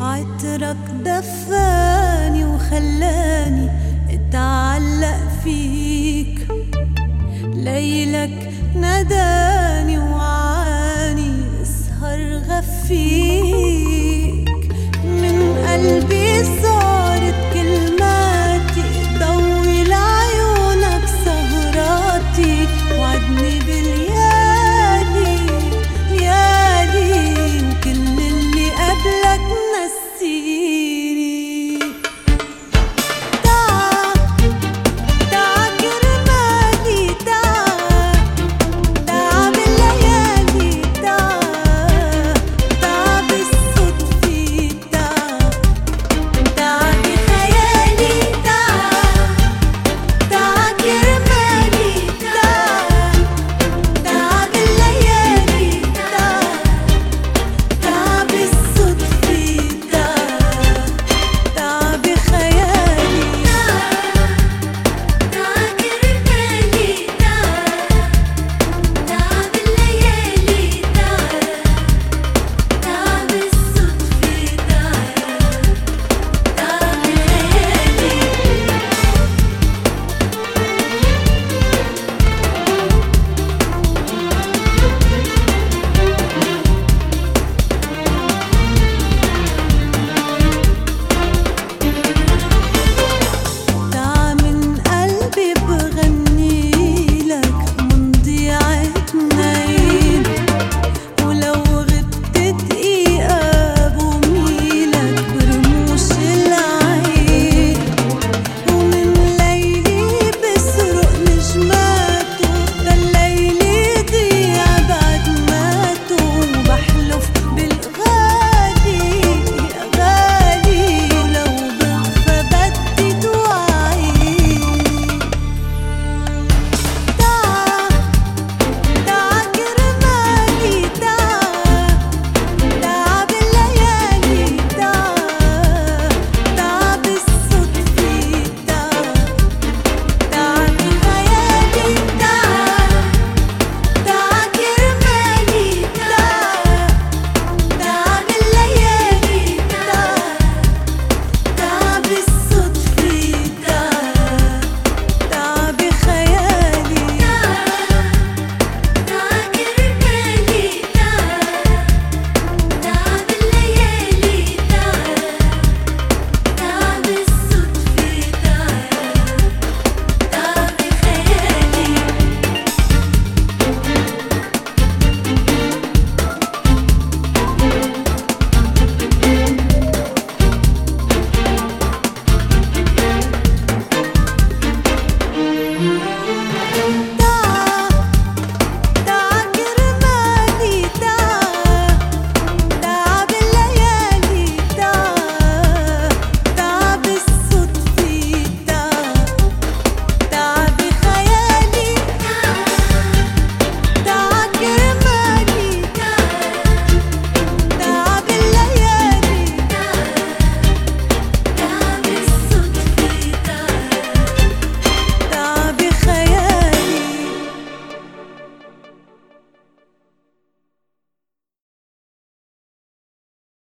عطرك دفاني وخلاني أتعلق فيك. ليلك نداني وعاني أسهر غفيك. من قلبي